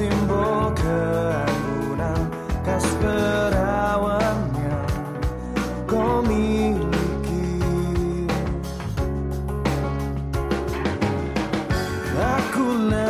tembok keanggunan Kas perawan yang kau miliki. Akulah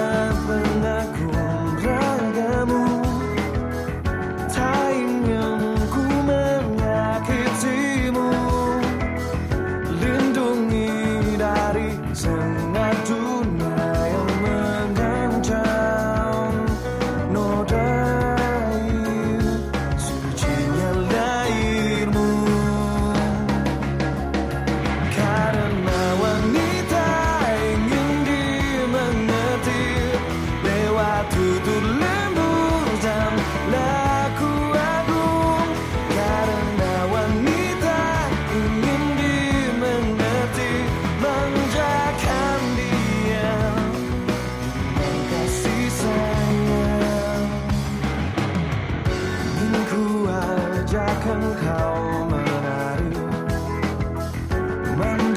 right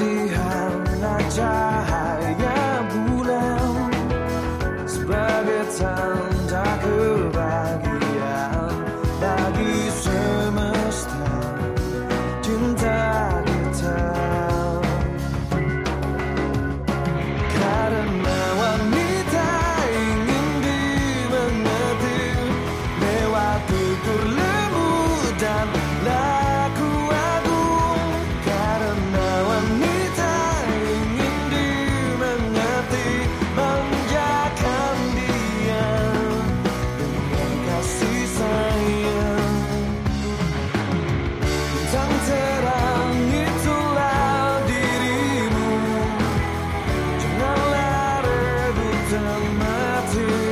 to